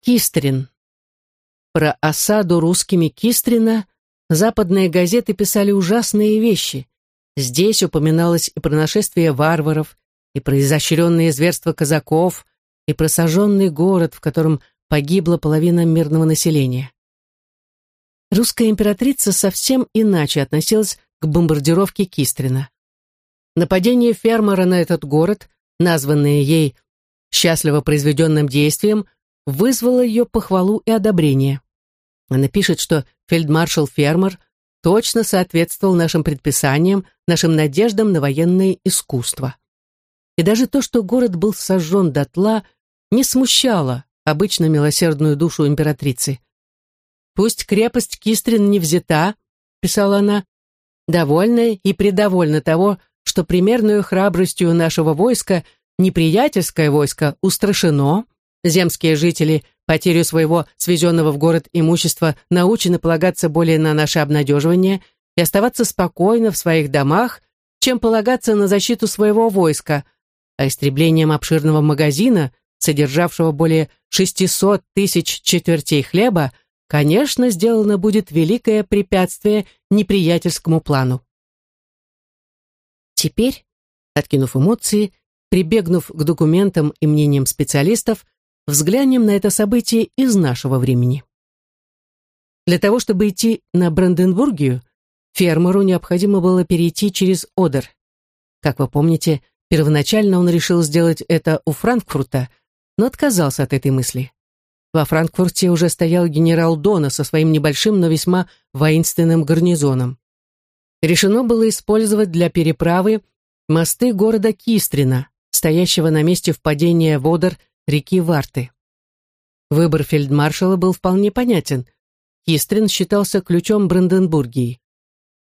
Кистрин. Про осаду русскими Кистрина западные газеты писали ужасные вещи. Здесь упоминалось и про нашествие варваров, и про изощренные зверства казаков, и про сожженный город, в котором погибла половина мирного населения. Русская императрица совсем иначе относилась к бомбардировке Кистрина. Нападение фермера на этот город, названное ей счастливо произведенным действием, вызвало ее похвалу и одобрение. Она пишет, что фельдмаршал-фермер точно соответствовал нашим предписаниям, нашим надеждам на военное искусство. И даже то, что город был сожжен дотла, не смущало обычно милосердную душу императрицы. «Пусть крепость Кистрин не взята», — писала она, «довольна и предовольна того, что примерную храбростью нашего войска неприятельское войско устрашено, земские жители потерю своего свезенного в город имущества научены полагаться более на наше обнадеживание и оставаться спокойно в своих домах, чем полагаться на защиту своего войска, а истреблением обширного магазина, содержавшего более 600 тысяч четвертей хлеба, конечно, сделано будет великое препятствие неприятельскому плану. Теперь, откинув эмоции, прибегнув к документам и мнениям специалистов, взглянем на это событие из нашего времени. Для того, чтобы идти на Бранденбургию, фермеру необходимо было перейти через Одер. Как вы помните, первоначально он решил сделать это у Франкфурта, но отказался от этой мысли. Во Франкфурте уже стоял генерал Дона со своим небольшим, но весьма воинственным гарнизоном. Решено было использовать для переправы мосты города Кистрина, стоящего на месте впадения в Одер реки Варты. Выбор фельдмаршала был вполне понятен. Кистрин считался ключом Бранденбургии.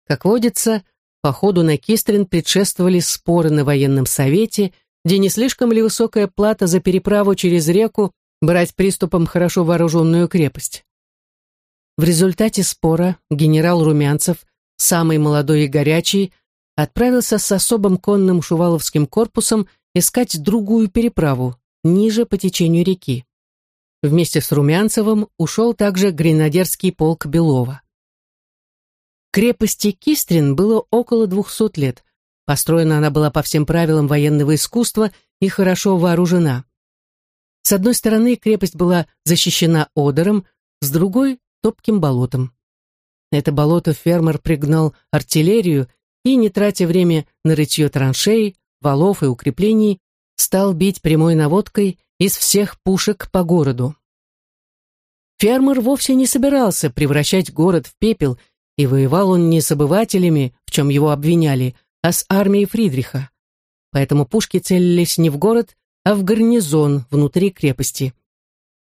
Как водится, походу на Кистрин предшествовали споры на военном совете – где не слишком ли высокая плата за переправу через реку брать приступом хорошо вооруженную крепость. В результате спора генерал Румянцев, самый молодой и горячий, отправился с особым конным шуваловским корпусом искать другую переправу, ниже по течению реки. Вместе с Румянцевым ушел также гренадерский полк Белова. Крепости Кистрин было около двухсот лет, Построена она была по всем правилам военного искусства и хорошо вооружена. С одной стороны крепость была защищена одером, с другой — топким болотом. Это болото фермер пригнал артиллерию и, не тратя время на рытье траншей, валов и укреплений, стал бить прямой наводкой из всех пушек по городу. Фермер вовсе не собирался превращать город в пепел, и воевал он не с обывателями, в чем его обвиняли, а с армией Фридриха. Поэтому пушки целились не в город, а в гарнизон внутри крепости.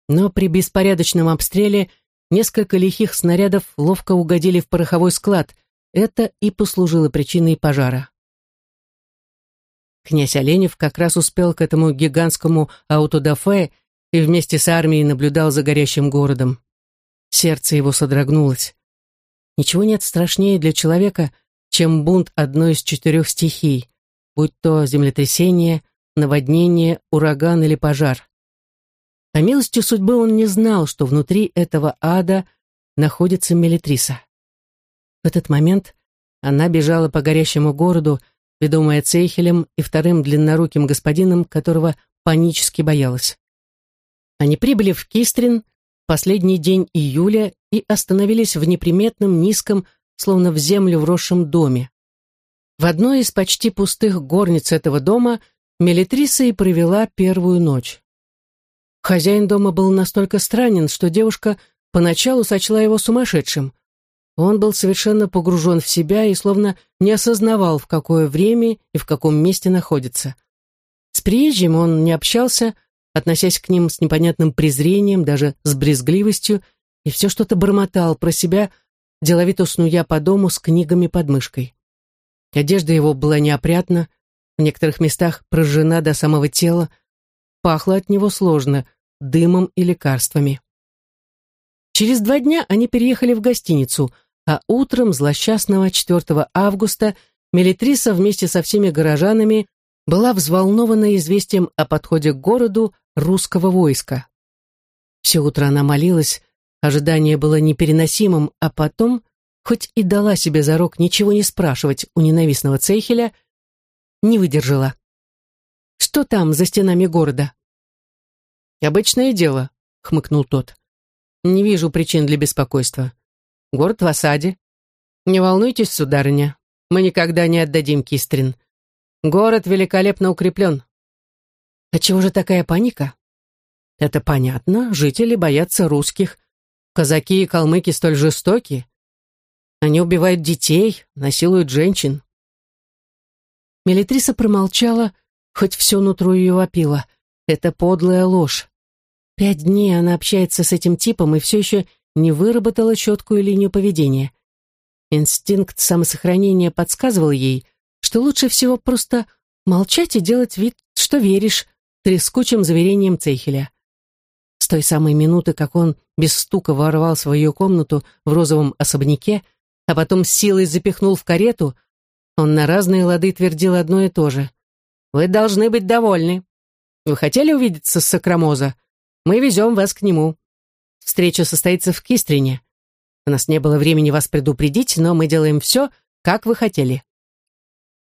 Но при беспорядочном обстреле несколько лихих снарядов ловко угодили в пороховой склад. Это и послужило причиной пожара. Князь Оленев как раз успел к этому гигантскому аутодафе и вместе с армией наблюдал за горящим городом. Сердце его содрогнулось. Ничего нет страшнее для человека, чем бунт одной из четырех стихий, будь то землетрясение, наводнение, ураган или пожар. По милости судьбы он не знал, что внутри этого ада находится Мелитриса. В этот момент она бежала по горящему городу, ведомая Цейхелем и вторым длинноруким господином, которого панически боялась. Они прибыли в Кистрин последний день июля и остановились в неприметном низком словно в землю вросшем доме. В одной из почти пустых горниц этого дома Мелитриса и провела первую ночь. Хозяин дома был настолько странен, что девушка поначалу сочла его сумасшедшим. Он был совершенно погружен в себя и словно не осознавал, в какое время и в каком месте находится. С приезжим он не общался, относясь к ним с непонятным презрением, даже с брезгливостью, и все что-то бормотал про себя, деловито снуя по дому с книгами под мышкой. Одежда его была неопрятна, в некоторых местах прожжена до самого тела, пахло от него сложно, дымом и лекарствами. Через два дня они переехали в гостиницу, а утром злосчастного 4 августа Мелитриса вместе со всеми горожанами была взволнована известием о подходе к городу русского войска. Все утро она молилась, ожидание было непереносимым, а потом, хоть и дала себе зарок ничего не спрашивать у ненавистного Цейхеля, не выдержала. «Что там за стенами города?» «Обычное дело», — хмыкнул тот. «Не вижу причин для беспокойства. Город в осаде. Не волнуйтесь, сударыня, мы никогда не отдадим Кистрин. Город великолепно укреплен». «А чего же такая паника?» «Это понятно, жители боятся русских. Казаки и калмыки столь жестоки. Они убивают детей, насилуют женщин». Мелитриса промолчала, хоть все нутро ее вопило. Это подлая ложь. Пять дней она общается с этим типом и все еще не выработала четкую линию поведения. Инстинкт самосохранения подсказывал ей, что лучше всего просто молчать и делать вид, что веришь, трескучим заверением Цейхеля. С той самой минуты, как он без стука ворвал свою комнату в розовом особняке, а потом силой запихнул в карету, он на разные лады твердил одно и то же. «Вы должны быть довольны. Вы хотели увидеться с Сакрамоза? Мы везем вас к нему. Встреча состоится в Кистрине. У нас не было времени вас предупредить, но мы делаем все, как вы хотели».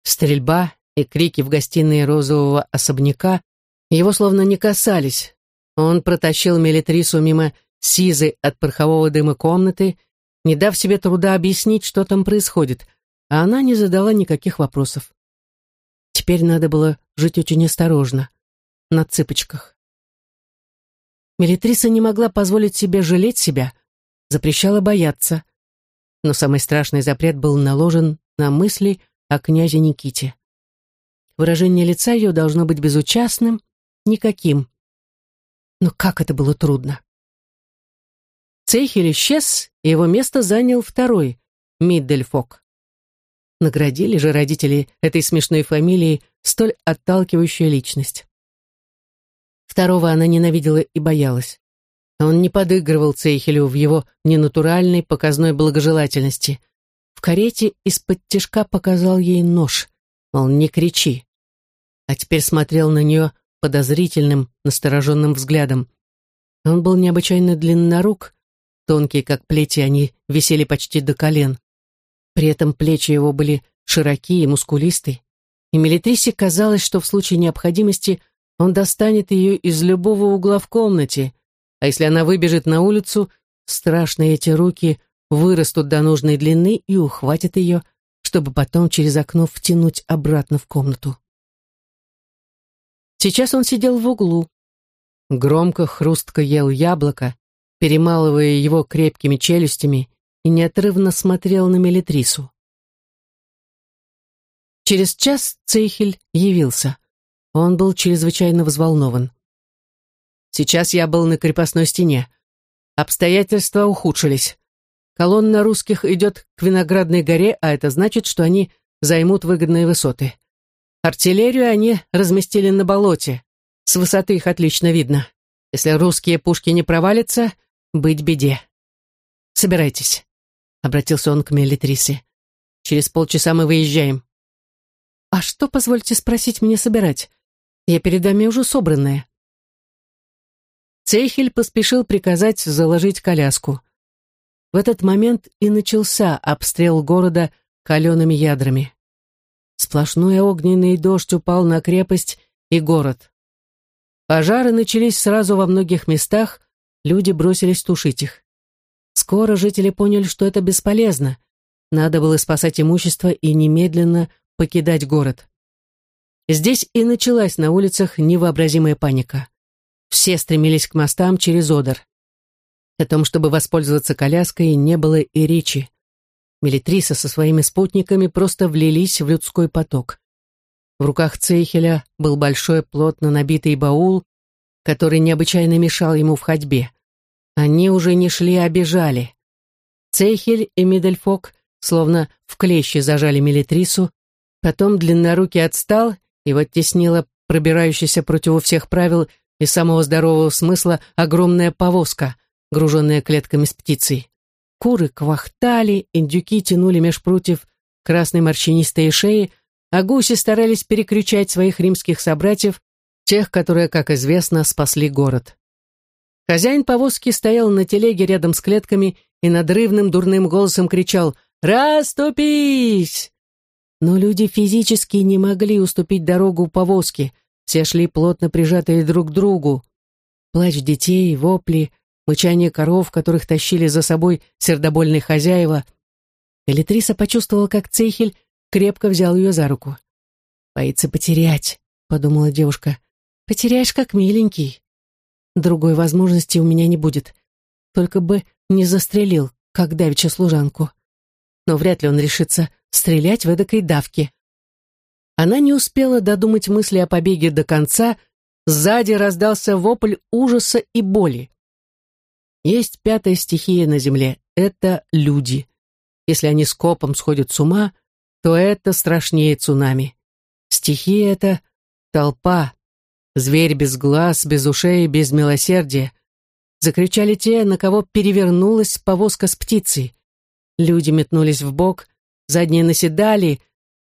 Стрельба и крики в гостиной розового особняка его словно не касались. Он протащил Мелитрису мимо сизы от порохового дыма комнаты, не дав себе труда объяснить, что там происходит, а она не задала никаких вопросов. Теперь надо было жить очень осторожно, на цыпочках. Мелитриса не могла позволить себе жалеть себя, запрещала бояться. Но самый страшный запрет был наложен на мысли о князе Никите. Выражение лица ее должно быть безучастным, никаким. Но как это было трудно. Цейхель исчез, и его место занял второй, Миддельфок. Наградили же родители этой смешной фамилии столь отталкивающую личность. Второго она ненавидела и боялась. Он не подыгрывал Цейхелю в его ненатуральной показной благожелательности. В карете из-под тяжка показал ей нож, мол, не кричи. А теперь смотрел на нее подозрительным, настороженным взглядом. Он был необычайно длиннорук, тонкие, как плети, они висели почти до колен. При этом плечи его были широкие и мускулистые, и Мелитрисе казалось, что в случае необходимости он достанет ее из любого угла в комнате, а если она выбежит на улицу, страшные эти руки вырастут до нужной длины и ухватят ее, чтобы потом через окно втянуть обратно в комнату. Сейчас он сидел в углу, громко хрустко ел яблоко, перемалывая его крепкими челюстями и неотрывно смотрел на Мелитрису. Через час Цейхель явился. Он был чрезвычайно взволнован. Сейчас я был на крепостной стене. Обстоятельства ухудшились. Колонна русских идет к Виноградной горе, а это значит, что они займут выгодные высоты. Артиллерию они разместили на болоте. С высоты их отлично видно. Если русские пушки не провалятся, быть беде. Собирайтесь обратился он к Мелитрисе. «Через полчаса мы выезжаем». «А что, позвольте спросить, мне собирать? Я перед вами уже собранная». Цейхель поспешил приказать заложить коляску. В этот момент и начался обстрел города калеными ядрами. Сплошной огненный дождь упал на крепость и город. Пожары начались сразу во многих местах, люди бросились тушить их. Скоро жители поняли, что это бесполезно. Надо было спасать имущество и немедленно покидать город. Здесь и началась на улицах невообразимая паника. Все стремились к мостам через Одер. О том, чтобы воспользоваться коляской, не было и речи. Милитриса со своими спутниками просто влились в людской поток. В руках Цейхеля был большой плотно набитый баул, который необычайно мешал ему в ходьбе. Они уже не шли, а бежали. Цейхель и Мидельфок словно в клещи зажали Мелитрису, потом длиннорукий отстал, вот теснила пробирающаяся против всех правил и самого здорового смысла огромная повозка, груженная клетками с птицей. Куры квахтали, индюки тянули меж прутьев красной морщинистые шеи, а гуси старались перекричать своих римских собратьев, тех, которые, как известно, спасли город. Хозяин повозки стоял на телеге рядом с клетками и надрывным дурным голосом кричал «Раступись!». Но люди физически не могли уступить дорогу повозке, все шли плотно прижатые друг к другу. Плач детей, вопли, мычание коров, которых тащили за собой сердобольные хозяева. Элитриса почувствовала, как Цейхель крепко взял ее за руку. «Боится потерять», — подумала девушка. «Потеряешь, как миленький. Другой возможности у меня не будет. Только бы не застрелил, как давеча служанку. Но вряд ли он решится стрелять в эдакой давке». Она не успела додумать мысли о побеге до конца, сзади раздался вопль ужаса и боли. Есть пятая стихия на земле — это люди. Если они скопом сходят с ума, то это страшнее цунами. Стихия — это толпа, зверь без глаз, без ушей, без милосердия. Закричали те, на кого перевернулась повозка с птицей. Люди метнулись в бок, задние наседали,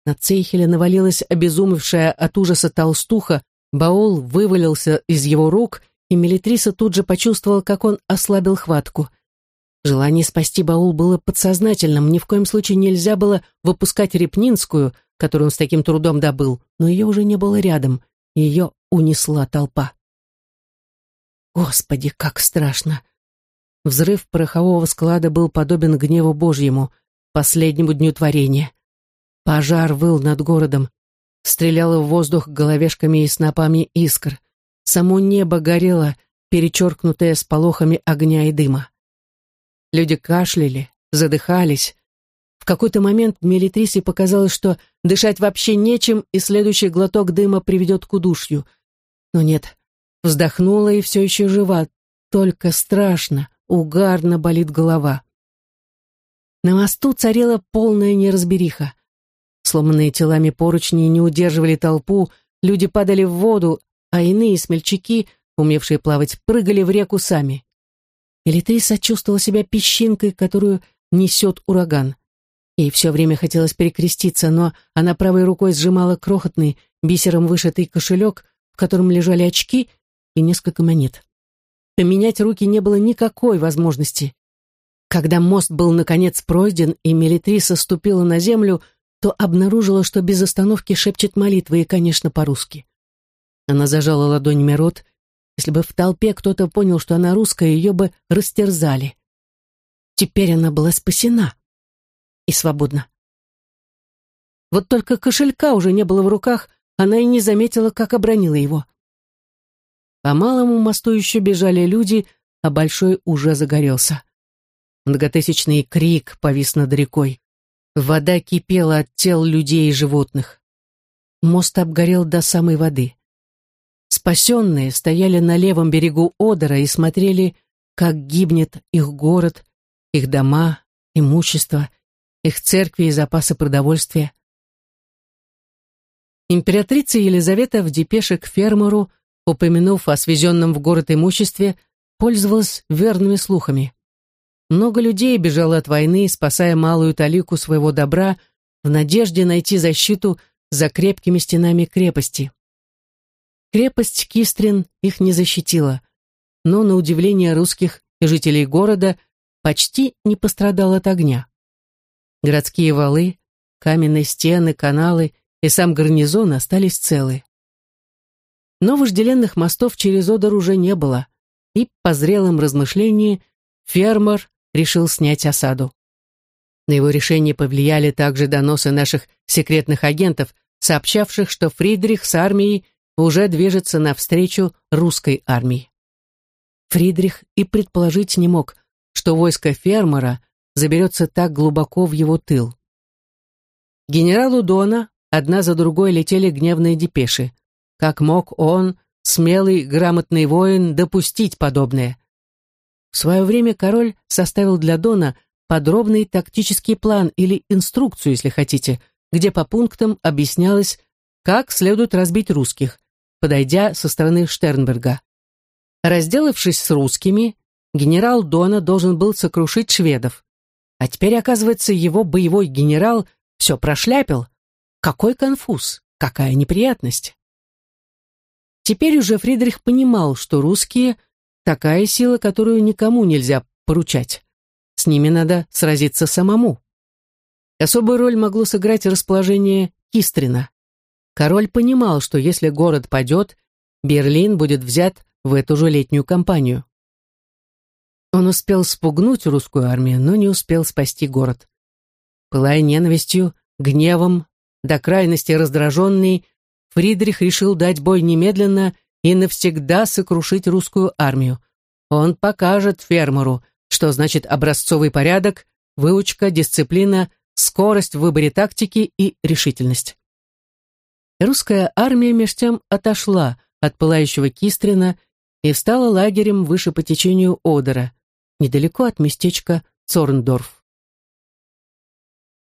на Цейхеля навалилась обезумевшая от ужаса толстуха, баул вывалился из его рук, и Мелитриса тут же почувствовал, как он ослабил хватку. Желание спасти баул было подсознательным, ни в коем случае нельзя было выпускать Репнинскую, которую он с таким трудом добыл, но ее уже не было рядом, ее унесла толпа. Господи, как страшно! Взрыв порохового склада был подобен гневу Божьему, последнему дню творения. Пожар выл над городом, стрелял в воздух головешками и снопами искр. Само небо горело, перечеркнутое сполохами огня и дыма. Люди кашляли, задыхались. В какой-то момент Мелитрисе показалось, что дышать вообще нечем, и следующий глоток дыма приведет к удушью. Но нет, вздохнула и все еще жива, только страшно, угарно болит голова. На мосту царила полная неразбериха. Сломанные телами поручни не удерживали толпу, люди падали в воду, а иные смельчаки, умевшие плавать, прыгали в реку сами. Элитриса чувствовала себя песчинкой, которую несет ураган. Ей все время хотелось перекреститься, но она правой рукой сжимала крохотный, бисером вышитый кошелек, в котором лежали очки и несколько монет. Поменять руки не было никакой возможности. Когда мост был наконец пройден и Мелитриса ступила на землю, то обнаружила, что без остановки шепчет молитвы и, конечно, по-русски. Она зажала ладонями рот. Если бы в толпе кто-то понял, что она русская, ее бы растерзали. Теперь она была спасена и свободна. Вот только кошелька уже не было в руках, она и не заметила, как обронила его. По малому мосту еще бежали люди, а большой уже загорелся. Многотысячный крик повис над рекой. Вода кипела от тел людей и животных. Мост обгорел до самой воды. Спасенные стояли на левом берегу Одера и смотрели, как гибнет их город, их дома, имущество, их церкви и запасы продовольствия. Императрица Елизавета в депеше к фермеру, упомянув о свезенном в город имуществе, пользовалась верными слухами. Много людей бежало от войны, спасая малую талику своего добра, в надежде найти защиту за крепкими стенами крепости. Крепость Кистрин их не защитила, но, на удивление русских и жителей города, почти не пострадал от огня. Городские валы, каменные стены, каналы и сам гарнизон остались целы. Но вожделенных мостов через Одер уже не было, и, по зрелым размышлениям, фермер решил снять осаду. На его решение повлияли также доносы наших секретных агентов, сообщавших, что Фридрих с армией уже движется навстречу русской армии. Фридрих и предположить не мог, что войско фермера заберется так глубоко в его тыл. Генералу Дона одна за другой летели гневные депеши. Как мог он, смелый, грамотный воин, допустить подобное? В свое время король составил для Дона подробный тактический план или инструкцию, если хотите, где по пунктам объяснялось, как следует разбить русских, подойдя со стороны Штернберга. Разделавшись с русскими, генерал Дона должен был сокрушить шведов. А теперь, оказывается, его боевой генерал все прошляпил. Какой конфуз, какая неприятность. Теперь уже Фридрих понимал, что русские такая сила, которую никому нельзя поручать. С ними надо сразиться самому. Особую роль могло сыграть расположение Кистрина. Король понимал, что если город падет, Берлин будет взят в эту же летнюю кампанию. Он успел спугнуть русскую армию, но не успел спасти город. Пылая ненавистью, гневом, до крайности раздраженный, Фридрих решил дать бой немедленно и навсегда сокрушить русскую армию. Он покажет фермеру, что значит образцовый порядок, выучка, дисциплина, скорость в выборе тактики и решительность. Русская армия меж тем отошла от пылающего Кистрина и встала лагерем выше по течению Одера, недалеко от местечка Цорндорф.